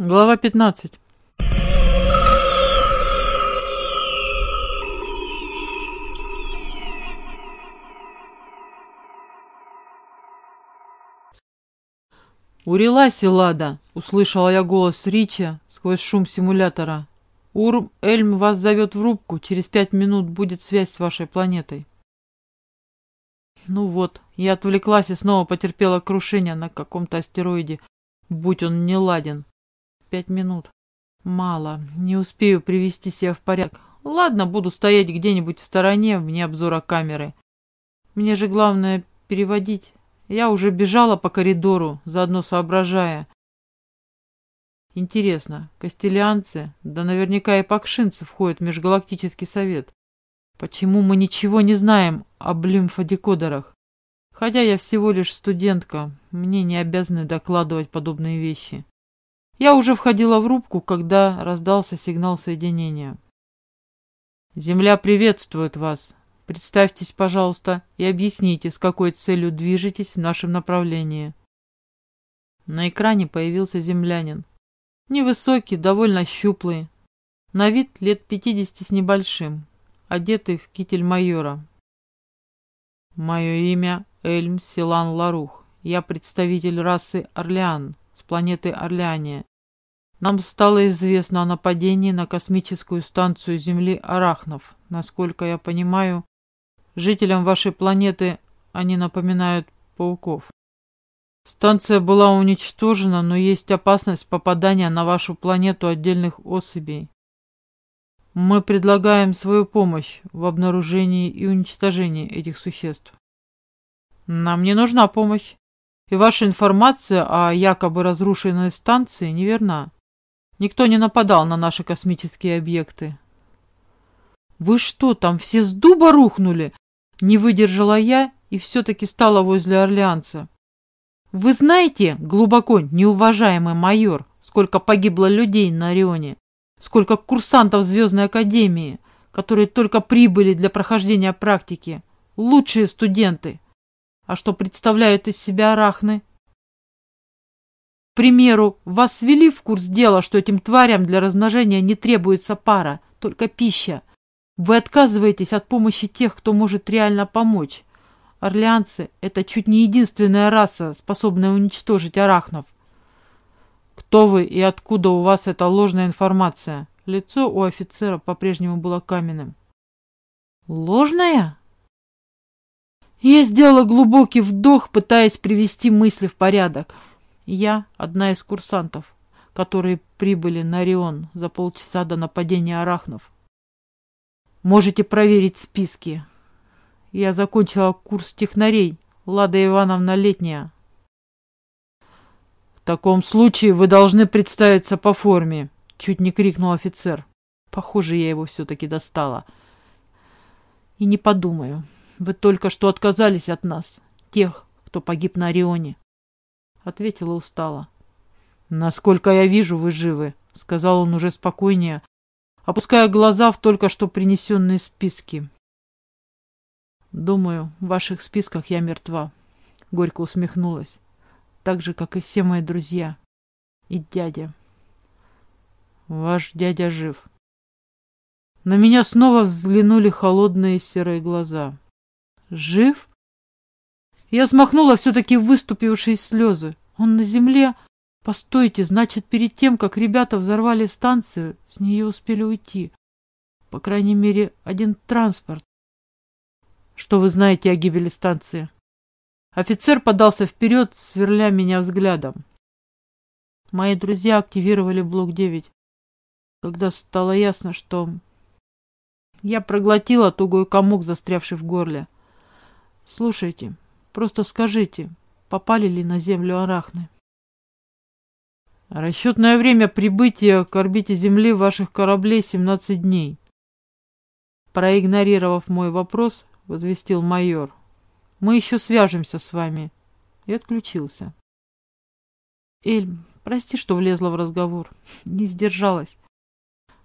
Глава 15. «Урелась, Лада!» — услышала я голос Рича сквозь шум симулятора. «Урм Эльм вас зовет в рубку. Через пять минут будет связь с вашей планетой». Ну вот, я отвлеклась и снова потерпела крушение на каком-то астероиде, будь он не ладен. Пять минут. Мало. Не успею привести себя в порядок. Ладно, буду стоять где-нибудь в стороне, вне обзора камеры. Мне же главное переводить. Я уже бежала по коридору, заодно соображая. Интересно, костелианцы, да наверняка и пакшинцы входят в Межгалактический совет. Почему мы ничего не знаем об лимфодекодерах? Хотя я всего лишь студентка, мне не обязаны докладывать подобные вещи. Я уже входила в рубку, когда раздался сигнал соединения. «Земля приветствует вас. Представьтесь, пожалуйста, и объясните, с какой целью движетесь в нашем направлении». На экране появился землянин. Невысокий, довольно щуплый, на вид лет пятидесяти с небольшим, одетый в китель майора. «Мое имя Эльм Силан Ларух. Я представитель расы Орлеан с планеты Орлеания. Нам стало известно о нападении на космическую станцию Земли Арахнов. Насколько я понимаю, жителям вашей планеты они напоминают пауков. Станция была уничтожена, но есть опасность попадания на вашу планету отдельных особей. Мы предлагаем свою помощь в обнаружении и уничтожении этих существ. Нам не нужна помощь, и ваша информация о якобы разрушенной станции неверна. Никто не нападал на наши космические объекты. «Вы что, там все с дуба рухнули?» Не выдержала я и все-таки стала возле Орлеанца. «Вы знаете, глубоко неуважаемый майор, сколько погибло людей на Орионе? Сколько курсантов Звездной Академии, которые только прибыли для прохождения практики? Лучшие студенты! А что представляют из себя арахны? Примеру, вас ввели в курс дела, что этим тварям для размножения не требуется пара, только пища. Вы отказываетесь от помощи тех, кто может реально помочь. Орлеанцы – это чуть не единственная раса, способная уничтожить арахнов. Кто вы и откуда у вас эта ложная информация? Лицо у офицера по-прежнему было каменным. Ложная? Я сделала глубокий вдох, пытаясь привести мысли в порядок. Я одна из курсантов, которые прибыли на Орион за полчаса до нападения арахнов. Можете проверить списки. Я закончила курс технарей. Лада Ивановна летняя. В таком случае вы должны представиться по форме, чуть не крикнул офицер. Похоже, я его все-таки достала. И не подумаю. Вы только что отказались от нас, тех, кто погиб на Орионе ответила устало. «Насколько я вижу, вы живы», — сказал он уже спокойнее, опуская глаза в только что принесенные списки. «Думаю, в ваших списках я мертва», — горько усмехнулась, «так же, как и все мои друзья и дядя». «Ваш дядя жив». На меня снова взглянули холодные серые глаза. «Жив?» Я смахнула все-таки выступившие слезы. Он на земле... Постойте, значит, перед тем, как ребята взорвали станцию, с нее успели уйти. По крайней мере, один транспорт. Что вы знаете о гибели станции? Офицер подался вперед, сверля меня взглядом. Мои друзья активировали блок 9, когда стало ясно, что... Я проглотила тугой комок, застрявший в горле. Слушайте, Просто скажите, попали ли на землю арахны? Расчетное время прибытия к орбите Земли ваших кораблей 17 дней. Проигнорировав мой вопрос, возвестил майор. Мы еще свяжемся с вами. И отключился. Эльм, прости, что влезла в разговор. Не сдержалась.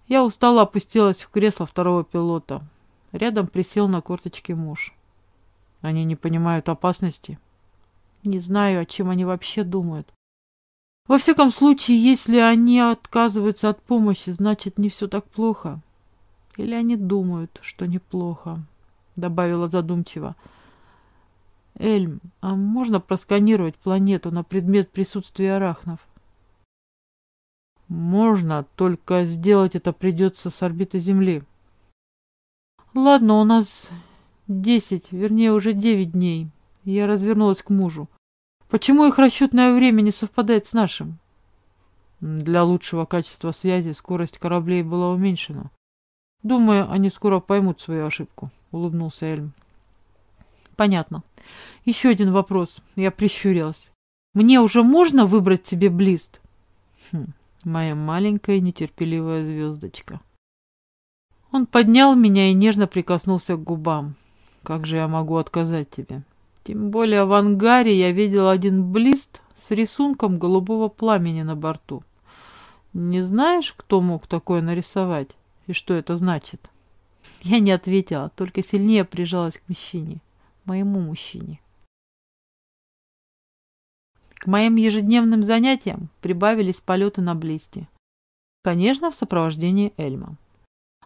Я устало опустилась в кресло второго пилота. Рядом присел на корточки муж. Они не понимают опасности. Не знаю, о чем они вообще думают. Во всяком случае, если они отказываются от помощи, значит, не все так плохо. Или они думают, что неплохо, добавила задумчиво. Эльм, а можно просканировать планету на предмет присутствия арахнов? Можно, только сделать это придется с орбиты Земли. Ладно, у нас десять, вернее уже девять дней. Я развернулась к мужу. Почему их расчетное время не совпадает с нашим? Для лучшего качества связи скорость кораблей была уменьшена. Думаю, они скоро поймут свою ошибку, улыбнулся Эльм. Понятно. Еще один вопрос. Я прищурилась. Мне уже можно выбрать себе блист? Хм, моя маленькая нетерпеливая звездочка. Он поднял меня и нежно прикоснулся к губам. Как же я могу отказать тебе? Тем более в ангаре я видел один блист с рисунком голубого пламени на борту. Не знаешь, кто мог такое нарисовать и что это значит? Я не ответила, только сильнее прижалась к мужчине, моему мужчине. К моим ежедневным занятиям прибавились полеты на блисте. Конечно, в сопровождении Эльма.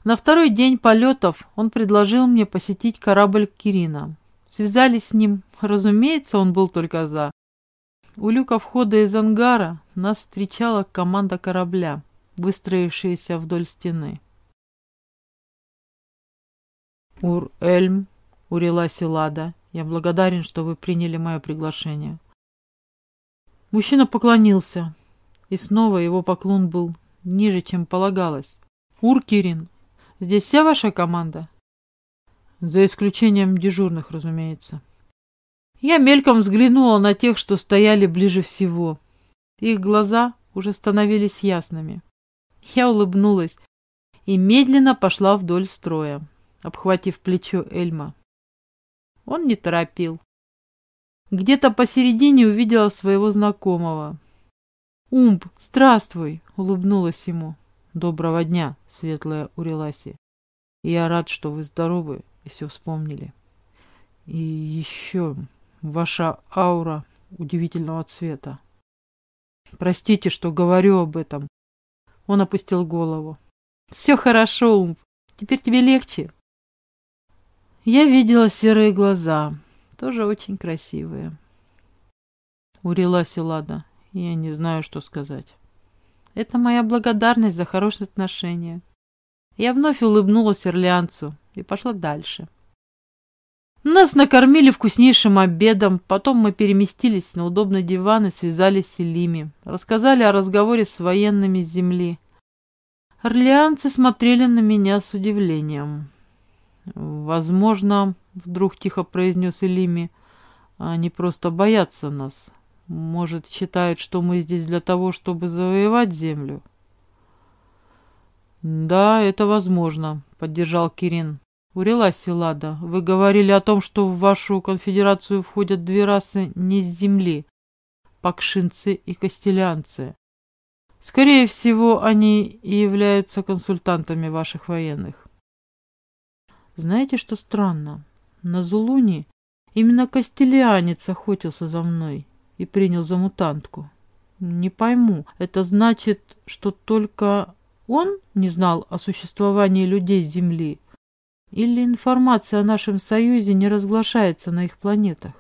На второй день полетов он предложил мне посетить корабль Кирина. Связались с ним, разумеется, он был только за. У люка входа из ангара нас встречала команда корабля, выстроившаяся вдоль стены. «Ур-Эльм», — урила Силада, — «я благодарен, что вы приняли мое приглашение». Мужчина поклонился, и снова его поклон был ниже, чем полагалось. «Ур-Кирин, здесь вся ваша команда?» За исключением дежурных, разумеется. Я мельком взглянула на тех, что стояли ближе всего. Их глаза уже становились ясными. Я улыбнулась и медленно пошла вдоль строя, обхватив плечо Эльма. Он не торопил. Где-то посередине увидела своего знакомого. «Умб, здравствуй!» — улыбнулась ему. «Доброго дня, светлая Уреласи. Я рад, что вы здоровы и все вспомнили. И еще ваша аура удивительного цвета. Простите, что говорю об этом. Он опустил голову. Все хорошо, Умб. Теперь тебе легче. Я видела серые глаза, тоже очень красивые. Урила Силада. Я не знаю, что сказать. Это моя благодарность за хорошие отношения. Я вновь улыбнулась Ирлианцу и пошла дальше. Нас накормили вкуснейшим обедом, потом мы переместились на удобный диван и связались с Элими. Рассказали о разговоре с военными с земли. Орлеанцы смотрели на меня с удивлением. «Возможно, — вдруг тихо произнес Элими, — они просто боятся нас. Может, считают, что мы здесь для того, чтобы завоевать землю?» «Да, это возможно», — поддержал Кирин. «Урела Силада, вы говорили о том, что в вашу конфедерацию входят две расы не с земли — пакшинцы и костелянцы. Скорее всего, они и являются консультантами ваших военных». «Знаете, что странно? На Зулуне именно костелянец охотился за мной и принял за мутантку. Не пойму, это значит, что только он не знал о существовании людей Земли?» Или информация о нашем союзе не разглашается на их планетах?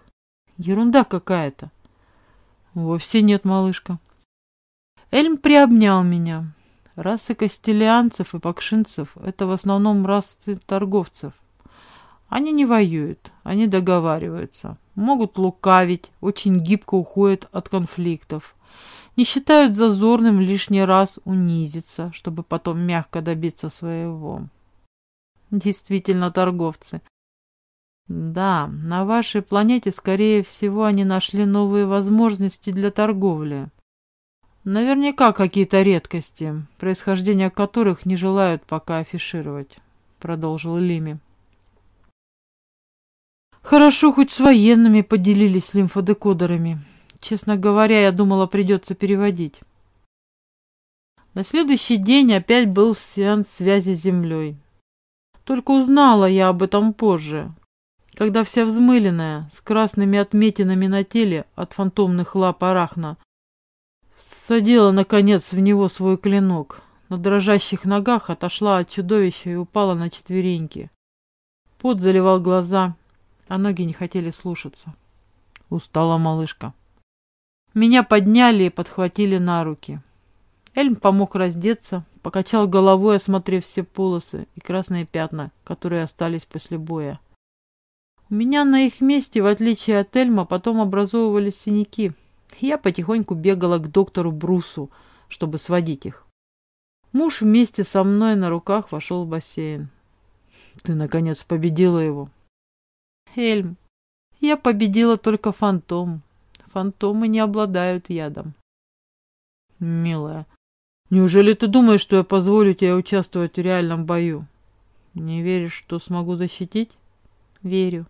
Ерунда какая-то. Вовсе нет, малышка. Эльм приобнял меня. Расы костелианцев и пакшинцев — это в основном расы торговцев. Они не воюют, они договариваются, могут лукавить, очень гибко уходят от конфликтов. Не считают зазорным лишний раз унизиться, чтобы потом мягко добиться своего. Действительно торговцы. Да, на вашей планете, скорее всего, они нашли новые возможности для торговли. Наверняка какие-то редкости, происхождение которых не желают пока афишировать, продолжил Лими. Хорошо, хоть с военными поделились лимфодекодерами. Честно говоря, я думала, придется переводить. На следующий день опять был сеанс связи с Землей. Только узнала я об этом позже, когда вся взмыленная, с красными отметинами на теле от фантомных лап арахна, Садила, наконец, в него свой клинок. На дрожащих ногах отошла от чудовища и упала на четвереньки. Пот заливал глаза, а ноги не хотели слушаться. Устала малышка. Меня подняли и подхватили на руки. Эльм помог раздеться, покачал головой, осмотрев все полосы и красные пятна, которые остались после боя. У меня на их месте, в отличие от Эльма, потом образовывались синяки. Я потихоньку бегала к доктору Брусу, чтобы сводить их. Муж вместе со мной на руках вошел в бассейн. Ты, наконец, победила его. Эльм, я победила только фантом. Фантомы не обладают ядом. Милая, неужели ты думаешь, что я позволю тебе участвовать в реальном бою? Не веришь, что смогу защитить? Верю.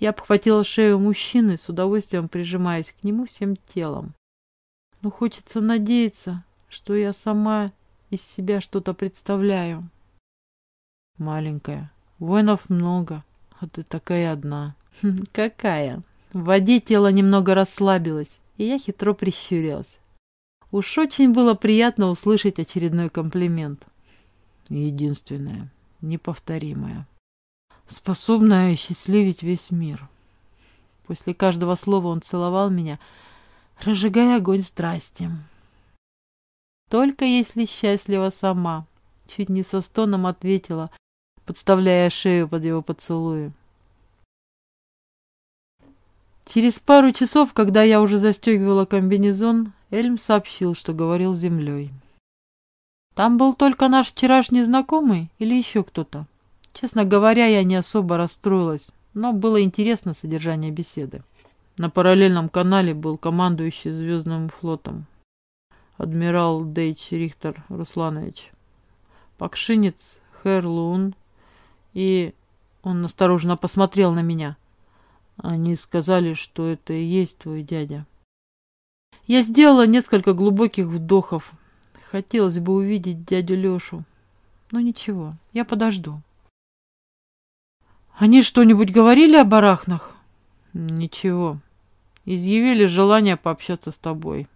Я обхватила шею мужчины, с удовольствием прижимаясь к нему всем телом. Но хочется надеяться, что я сама из себя что-то представляю. Маленькая, воинов много, а ты такая одна. Какая? В воде тело немного расслабилось, и я хитро прищурилась. Уж очень было приятно услышать очередной комплимент. Единственное, неповторимое, способное счастливить весь мир. После каждого слова он целовал меня, разжигая огонь страсти. Только если счастлива сама, чуть не со стоном ответила, подставляя шею под его поцелуи. Через пару часов, когда я уже застегивала комбинезон, Эльм сообщил, что говорил с землей. Там был только наш вчерашний знакомый или еще кто-то. Честно говоря, я не особо расстроилась, но было интересно содержание беседы. На параллельном канале был командующий Звездным флотом, адмирал Дейч Рихтер Русланович, Пакшинец Хэр Лун и... Он осторожно посмотрел на меня. Они сказали, что это и есть твой дядя. Я сделала несколько глубоких вдохов. Хотелось бы увидеть дядю Лешу. Но ничего, я подожду. Они что-нибудь говорили о барахнах? Ничего. Изъявили желание пообщаться с тобой.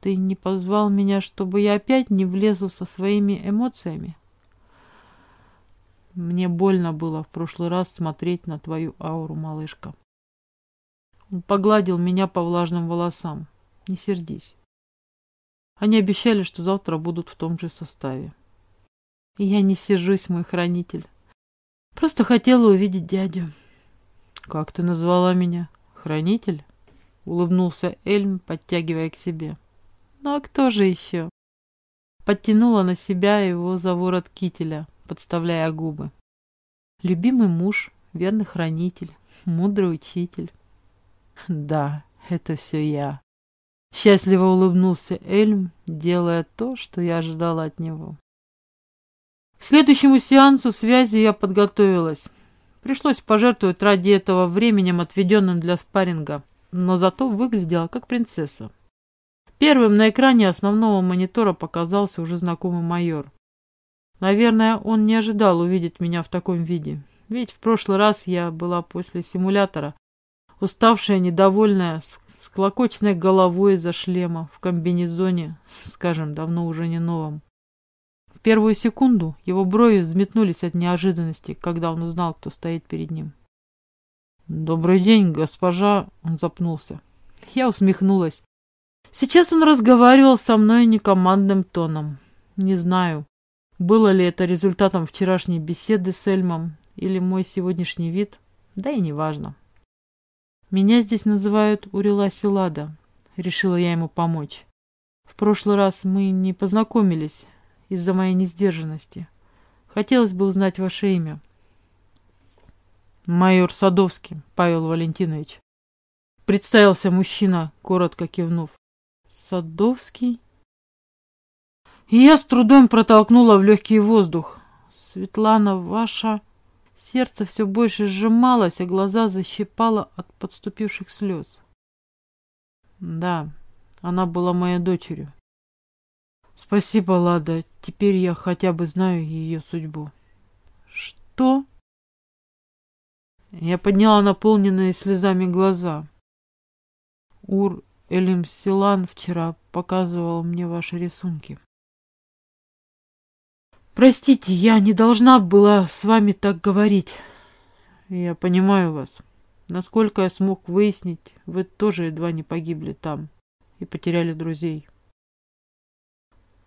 Ты не позвал меня, чтобы я опять не влезла со своими эмоциями? Мне больно было в прошлый раз смотреть на твою ауру, малышка. Он погладил меня по влажным волосам. Не сердись. Они обещали, что завтра будут в том же составе. И я не сержусь, мой хранитель. Просто хотела увидеть дядю. Как ты назвала меня? Хранитель? Улыбнулся Эльм, подтягивая к себе. Ну а кто же еще? Подтянула на себя его за ворот кителя подставляя губы. Любимый муж, верный хранитель, мудрый учитель. Да, это все я. Счастливо улыбнулся Эльм, делая то, что я ожидала от него. К следующему сеансу связи я подготовилась. Пришлось пожертвовать ради этого временем, отведенным для спарринга, но зато выглядела как принцесса. Первым на экране основного монитора показался уже знакомый майор. Наверное, он не ожидал увидеть меня в таком виде. Ведь в прошлый раз я была после симулятора, уставшая, недовольная, с, с головой из-за шлема, в комбинезоне, скажем, давно уже не новом. В первую секунду его брови взметнулись от неожиданности, когда он узнал, кто стоит перед ним. «Добрый день, госпожа!» — он запнулся. Я усмехнулась. Сейчас он разговаривал со мной некомандным тоном. Не знаю, было ли это результатом вчерашней беседы с Эльмом или мой сегодняшний вид, да и неважно. Меня здесь называют Урила Силада. Решила я ему помочь. В прошлый раз мы не познакомились из-за моей несдержанности. Хотелось бы узнать ваше имя. Майор Садовский Павел Валентинович. Представился мужчина, коротко кивнув. Садовский? Я с трудом протолкнула в легкий воздух. Светлана, ваша... Сердце все больше сжималось, а глаза защипало от подступивших слез. Да, она была моей дочерью. Спасибо, Лада, теперь я хотя бы знаю ее судьбу. Что? Я подняла наполненные слезами глаза. Ур Элим Силан вчера показывал мне ваши рисунки. Простите, я не должна была с вами так говорить. Я понимаю вас. Насколько я смог выяснить, вы тоже едва не погибли там и потеряли друзей.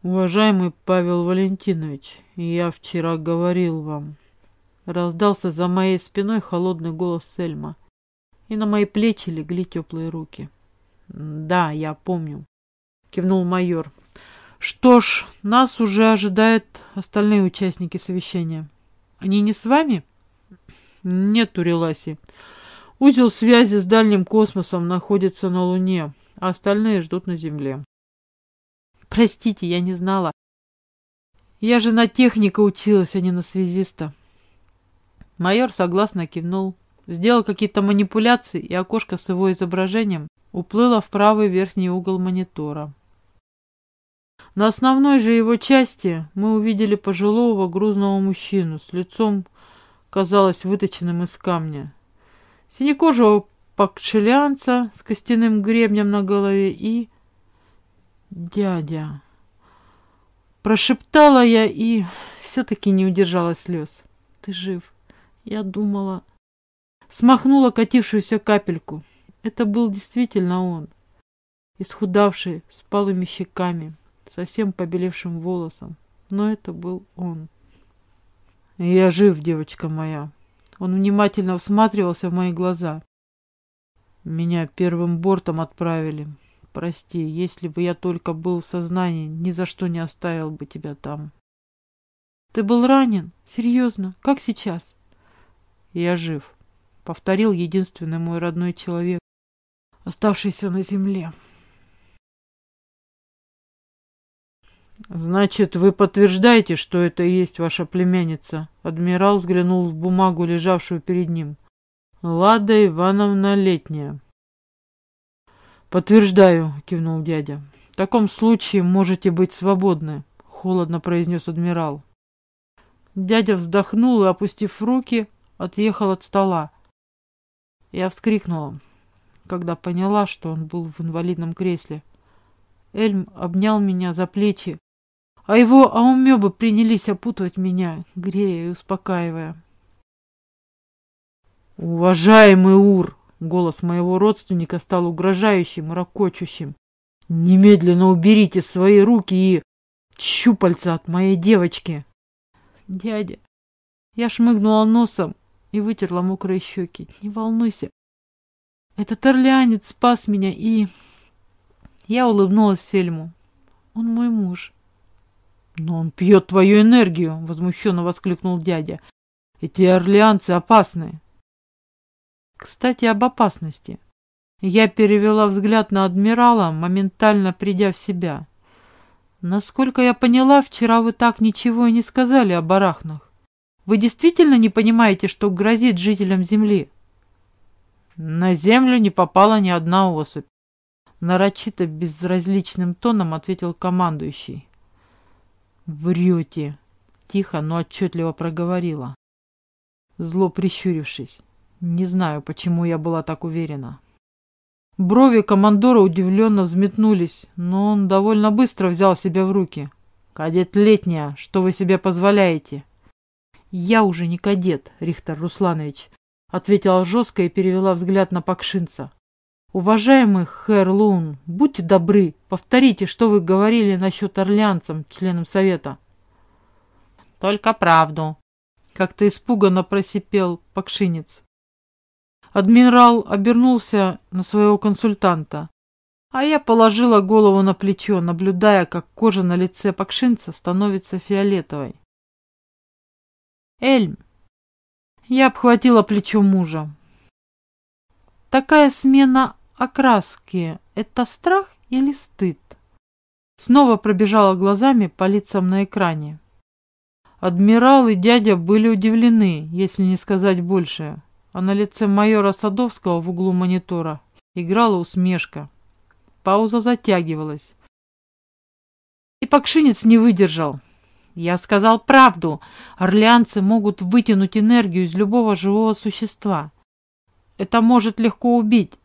Уважаемый Павел Валентинович, я вчера говорил вам. Раздался за моей спиной холодный голос Сельма, и на мои плечи легли теплые руки. Да, я помню, кивнул майор. Что ж, нас уже ожидают остальные участники совещания. Они не с вами? Нет, Туреласи. Узел связи с дальним космосом находится на Луне, а остальные ждут на Земле. Простите, я не знала. Я же на техника училась, а не на связиста. Майор согласно кивнул, сделал какие-то манипуляции, и окошко с его изображением уплыло в правый верхний угол монитора. На основной же его части мы увидели пожилого грузного мужчину с лицом, казалось, выточенным из камня. Синекожего пакшелянца с костяным гребнем на голове и... «Дядя!» Прошептала я и все-таки не удержала слез. «Ты жив!» Я думала... Смахнула катившуюся капельку. Это был действительно он. Исхудавший, с палыми щеками совсем побелевшим волосом. Но это был он. «Я жив, девочка моя». Он внимательно всматривался в мои глаза. «Меня первым бортом отправили. Прости, если бы я только был в сознании, ни за что не оставил бы тебя там». «Ты был ранен? Серьезно? Как сейчас?» «Я жив», — повторил единственный мой родной человек, оставшийся на земле. «Значит, вы подтверждаете, что это и есть ваша племянница?» Адмирал взглянул в бумагу, лежавшую перед ним. «Лада Ивановна Летняя». «Подтверждаю», — кивнул дядя. «В таком случае можете быть свободны», — холодно произнес адмирал. Дядя вздохнул и, опустив руки, отъехал от стола. Я вскрикнула, когда поняла, что он был в инвалидном кресле. Эльм обнял меня за плечи, а его аумебы принялись опутывать меня, грея и успокаивая. «Уважаемый Ур!» — голос моего родственника стал угрожающим, ракочущим. «Немедленно уберите свои руки и щупальца от моей девочки!» «Дядя!» Я шмыгнула носом и вытерла мокрые щеки. «Не волнуйся, этот орлеанец спас меня и...» Я улыбнулась Сельму. «Он мой муж». «Но он пьет твою энергию!» — возмущенно воскликнул дядя. «Эти орлеанцы опасны!» Кстати, об опасности. Я перевела взгляд на адмирала, моментально придя в себя. Насколько я поняла, вчера вы так ничего и не сказали о барахнах. Вы действительно не понимаете, что грозит жителям Земли? На Землю не попала ни одна особь. Нарочито безразличным тоном ответил командующий. «Врете!» — тихо, но отчетливо проговорила. Зло прищурившись. Не знаю, почему я была так уверена. Брови командора удивленно взметнулись, но он довольно быстро взял себя в руки. «Кадет Летняя, что вы себе позволяете?» «Я уже не кадет, Рихтер Русланович», — ответила жестко и перевела взгляд на Пакшинца. «Уважаемый хэр Лун, будьте добры, повторите, что вы говорили насчет орлянцам, членам совета». «Только правду», — как-то испуганно просипел Пакшинец. Адмирал обернулся на своего консультанта, а я положила голову на плечо, наблюдая, как кожа на лице Пакшинца становится фиолетовой. «Эльм!» Я обхватила плечо мужа. Такая смена окраски — это страх или стыд? Снова пробежала глазами по лицам на экране. Адмирал и дядя были удивлены, если не сказать больше, а на лице майора Садовского в углу монитора играла усмешка. Пауза затягивалась. И Пакшинец не выдержал. Я сказал правду. Орлеанцы могут вытянуть энергию из любого живого существа. Это может легко убить.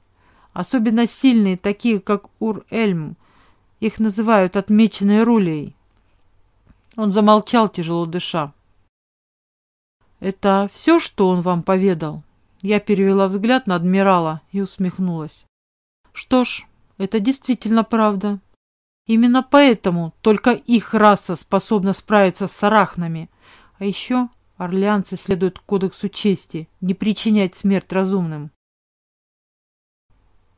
Особенно сильные, такие как Ур-Эльм. Их называют отмеченной рулей. Он замолчал, тяжело дыша. «Это все, что он вам поведал?» Я перевела взгляд на адмирала и усмехнулась. «Что ж, это действительно правда. Именно поэтому только их раса способна справиться с арахнами. А еще орлеанцы следуют кодексу чести, не причинять смерть разумным.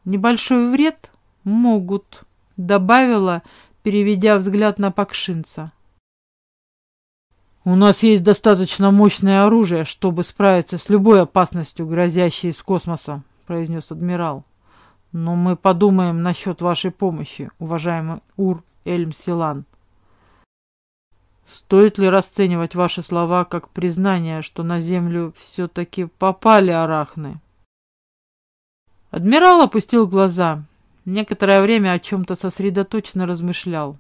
Небольшой вред могут, добавила, переведя взгляд на Пакшинца. У нас есть достаточно мощное оружие, чтобы справиться с любой опасностью, грозящей из космоса, произнес адмирал. Но мы подумаем насчет вашей помощи, уважаемый Ур Эльм Силан. Стоит ли расценивать ваши слова как признание, что на Землю все-таки попали арахны? Адмирал опустил глаза. Некоторое время о чем-то сосредоточенно размышлял.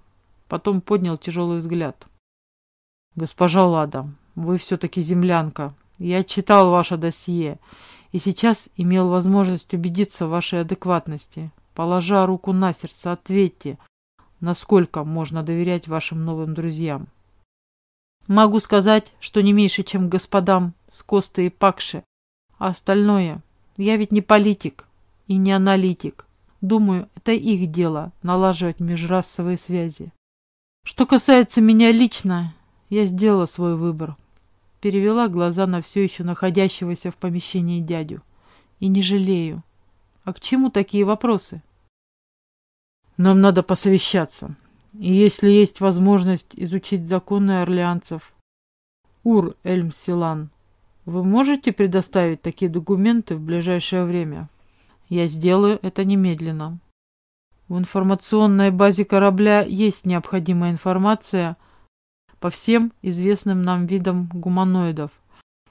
Потом поднял тяжелый взгляд. «Госпожа Лада, вы все-таки землянка. Я читал ваше досье и сейчас имел возможность убедиться в вашей адекватности. Положа руку на сердце, ответьте, насколько можно доверять вашим новым друзьям. Могу сказать, что не меньше, чем господам с Косты и Пакши. А остальное, я ведь не политик и не аналитик. Думаю, это их дело налаживать межрасовые связи. Что касается меня лично, я сделала свой выбор. Перевела глаза на все еще находящегося в помещении дядю. И не жалею. А к чему такие вопросы? Нам надо посовещаться. И если есть возможность изучить законы орлеанцев, Ур Эльмсилан, вы можете предоставить такие документы в ближайшее время? Я сделаю это немедленно. В информационной базе корабля есть необходимая информация по всем известным нам видам гуманоидов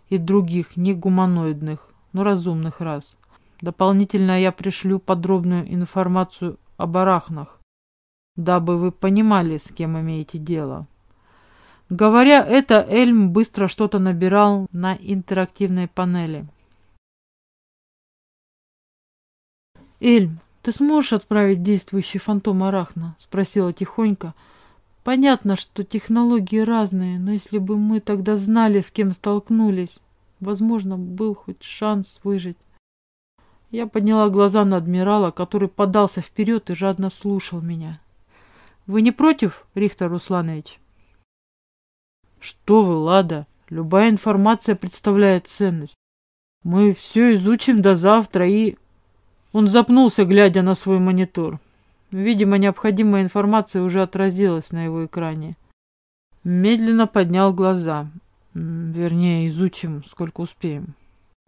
и других негуманоидных, но разумных рас. Дополнительно я пришлю подробную информацию об арахнах, дабы вы понимали, с кем имеете дело. Говоря это, Эльм быстро что-то набирал на интерактивной панели. «Эльм, ты сможешь отправить действующий фантом Арахна?» — спросила тихонько, — Понятно, что технологии разные, но если бы мы тогда знали, с кем столкнулись, возможно, был хоть шанс выжить. Я подняла глаза на адмирала, который подался вперед и жадно слушал меня. «Вы не против, Рихтер Русланович?» «Что вы, Лада, любая информация представляет ценность. Мы все изучим до завтра и...» Он запнулся, глядя на свой монитор. Видимо, необходимая информация уже отразилась на его экране. Медленно поднял глаза. Вернее, изучим, сколько успеем.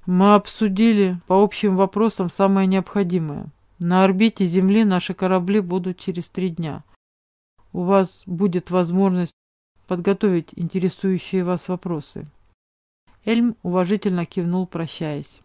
Мы обсудили по общим вопросам самое необходимое. На орбите Земли наши корабли будут через три дня. У вас будет возможность подготовить интересующие вас вопросы. Эльм уважительно кивнул, прощаясь.